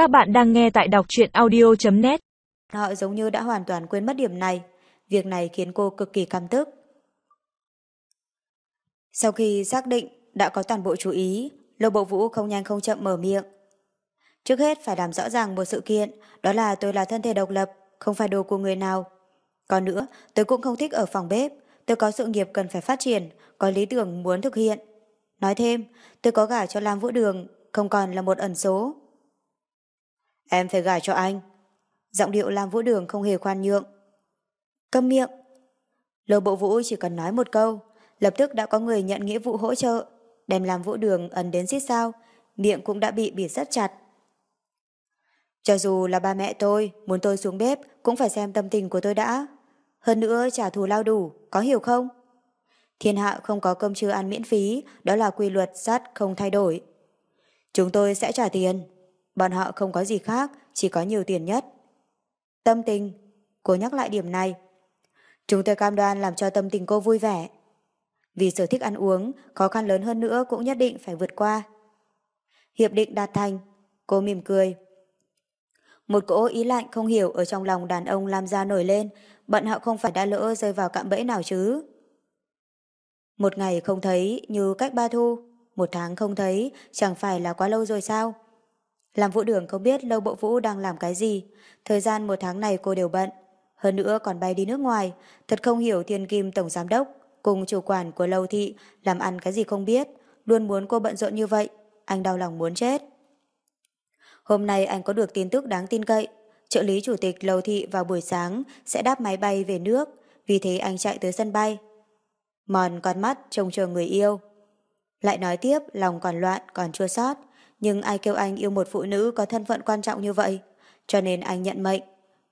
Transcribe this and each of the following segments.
Các bạn đang nghe tại đọc truyện audio.net Họ giống như đã hoàn toàn quên mất điểm này. Việc này khiến cô cực kỳ căm tức. Sau khi xác định đã có toàn bộ chú ý, Lô Bộ Vũ không nhanh không chậm mở miệng. Trước hết phải làm rõ ràng một sự kiện, đó là tôi là thân thể độc lập, không phải đồ của người nào. Còn nữa, tôi cũng không thích ở phòng bếp, tôi có sự nghiệp cần phải phát triển, có lý tưởng muốn thực hiện. Nói thêm, tôi có gả cho Lam Vũ Đường, không còn là một ẩn số. Em phải gả cho anh. Giọng điệu Lam Vũ Đường không hề khoan nhượng. Câm miệng. Lô Bộ Vũ chỉ cần nói một câu, lập tức đã có người nhận nghĩa vụ hỗ trợ, đem Lam Vũ Đường ẩn đến xít sao, miệng cũng đã bị bịt rất chặt. Cho dù là ba mẹ tôi, muốn tôi xuống bếp cũng phải xem tâm tình của tôi đã. Hơn nữa trả thù lao đủ, có hiểu không? Thiên hạ không có cơm trưa ăn miễn phí, đó là quy luật sắt không thay đổi. Chúng tôi sẽ trả tiền. Bọn họ không có gì khác, chỉ có nhiều tiền nhất. Tâm tình, cô nhắc lại điểm này. Chúng tôi cam đoan làm cho tâm tình cô vui vẻ. Vì sở thích ăn uống, khó khăn lớn hơn nữa cũng nhất định phải vượt qua. Hiệp định đạt thành, cô mỉm cười. Một cỗ ý lạnh không hiểu ở trong lòng đàn ông làm ra nổi lên, bận họ không phải đã lỡ rơi vào cạm bẫy nào chứ. Một ngày không thấy như cách ba thu, một tháng không thấy chẳng phải là quá lâu rồi sao? Làm vũ đường không biết lâu bộ vũ đang làm cái gì, thời gian một tháng này cô đều bận, hơn nữa còn bay đi nước ngoài, thật không hiểu thiên kim tổng giám đốc cùng chủ quản của lâu thị làm ăn cái gì không biết, luôn muốn cô bận rộn như vậy, anh đau lòng muốn chết. Hôm nay anh có được tin tức đáng tin cậy, trợ lý chủ tịch lâu thị vào buổi sáng sẽ đáp máy bay về nước, vì thế anh chạy tới sân bay. Mòn con mắt trông chờ người yêu. Lại nói tiếp, lòng còn loạn, còn chua sót, nhưng ai kêu anh yêu một phụ nữ có thân phận quan trọng như vậy, cho nên anh nhận mệnh.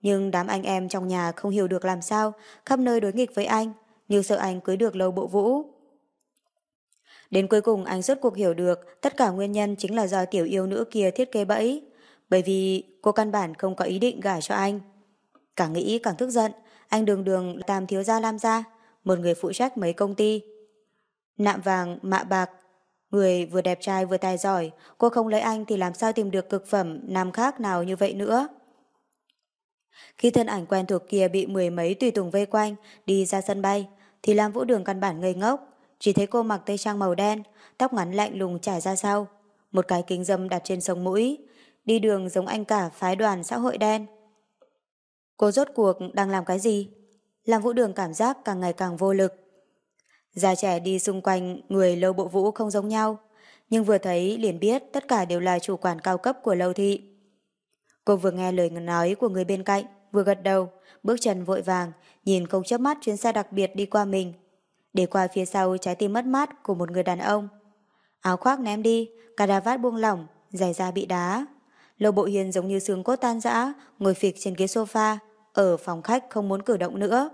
Nhưng đám anh em trong nhà không hiểu được làm sao, khắp nơi đối nghịch với anh, như sợ anh cưới được lâu bộ vũ. Đến cuối cùng anh rốt cuộc hiểu được tất cả nguyên nhân chính là do tiểu yêu nữ kia thiết kế bẫy, bởi vì cô căn bản không có ý định gả cho anh. Càng nghĩ càng tức giận, anh đường đường tam thiếu gia lam gia, một người phụ trách mấy công ty. Nạm vàng, mạ bạc, người vừa đẹp trai vừa tài giỏi, cô không lấy anh thì làm sao tìm được cực phẩm nam khác nào như vậy nữa. Khi thân ảnh quen thuộc kia bị mười mấy tùy tùng vây quanh, đi ra sân bay, thì Lam Vũ Đường căn bản ngây ngốc, chỉ thấy cô mặc tây trang màu đen, tóc ngắn lạnh lùng trải ra sau, một cái kính dâm đặt trên sống mũi, đi đường giống anh cả phái đoàn xã hội đen. Cô rốt cuộc đang làm cái gì? Lam Vũ Đường cảm giác càng ngày càng vô lực. Già trẻ đi xung quanh người lâu bộ vũ không giống nhau, nhưng vừa thấy liền biết tất cả đều là chủ quản cao cấp của lâu thị. Cô vừa nghe lời nói của người bên cạnh, vừa gật đầu, bước chân vội vàng, nhìn không chớp mắt chuyến xe đặc biệt đi qua mình. Để qua phía sau trái tim mất mát của một người đàn ông. Áo khoác ném đi, cà đà vát buông lỏng, giày da bị đá. Lâu bộ hiền giống như xương cốt tan rã, ngồi phịch trên ghế sofa, ở phòng khách không muốn cử động nữa.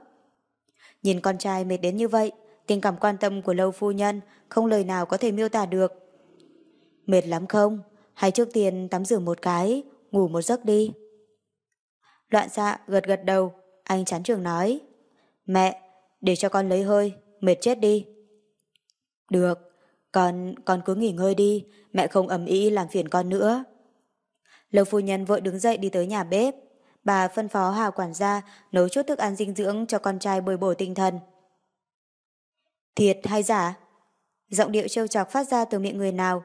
Nhìn con trai mệt đến như vậy, tình cảm quan tâm của lâu phu nhân không lời nào có thể miêu tả được. Mệt lắm không? Hay trước tiên tắm rửa một cái, ngủ một giấc đi. Loạn xạ gật gật đầu, anh chán trường nói. Mẹ, để cho con lấy hơi, mệt chết đi. Được, con, con cứ nghỉ ngơi đi, mẹ không ầm ĩ làm phiền con nữa. Lâu phu nhân vội đứng dậy đi tới nhà bếp. Bà phân phó Hà quản gia nấu chút thức ăn dinh dưỡng cho con trai bồi bổ tinh thần. Thiệt hay giả? Giọng điệu trêu chọc phát ra từ miệng người nào.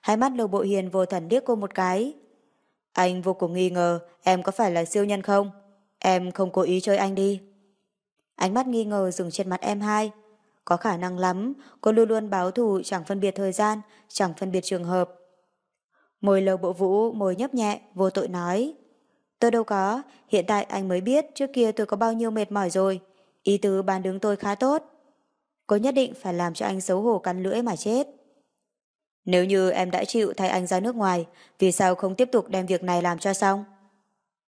Hai mắt Lầu Bộ Hiền vô thần điếc cô một cái. Anh vô cùng nghi ngờ em có phải là siêu nhân không? Em không cố ý chơi anh đi. Ánh mắt nghi ngờ dừng trên mặt em hai. Có khả năng lắm, cô luôn luôn báo thù chẳng phân biệt thời gian, chẳng phân biệt trường hợp. Môi lầu bộ vũ, môi nhấp nhẹ, vô tội nói. Tôi đâu có, hiện tại anh mới biết trước kia tôi có bao nhiêu mệt mỏi rồi. Ý tứ bàn đứng tôi khá tốt. Cô nhất định phải làm cho anh xấu hổ cắn lưỡi mà chết. Nếu như em đã chịu thay anh ra nước ngoài, vì sao không tiếp tục đem việc này làm cho xong?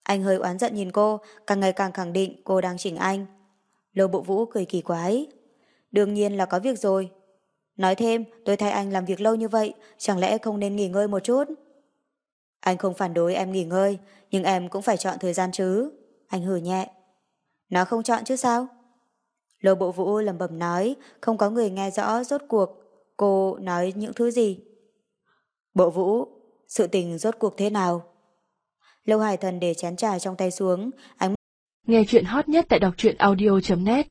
Anh hơi oán giận nhìn cô, càng ngày càng khẳng định cô đang chỉnh anh. Lô bộ vũ cười kỳ quái. Đương nhiên là có việc rồi. Nói thêm, tôi thay anh làm việc lâu như vậy, chẳng lẽ không nên nghỉ ngơi một chút? Anh không phản đối em nghỉ ngơi, nhưng em cũng phải chọn thời gian chứ. Anh hử nhẹ. Nó không chọn chứ sao? Lô bộ vũ lầm bẩm nói, không có người nghe rõ rốt cuộc. Cô nói những thứ gì? Bộ vũ, sự tình rốt cuộc thế nào? Lâu Hải Thần để chén trà trong tay xuống, ánh Nghe chuyện hot nhất tại đọc truyện audio.net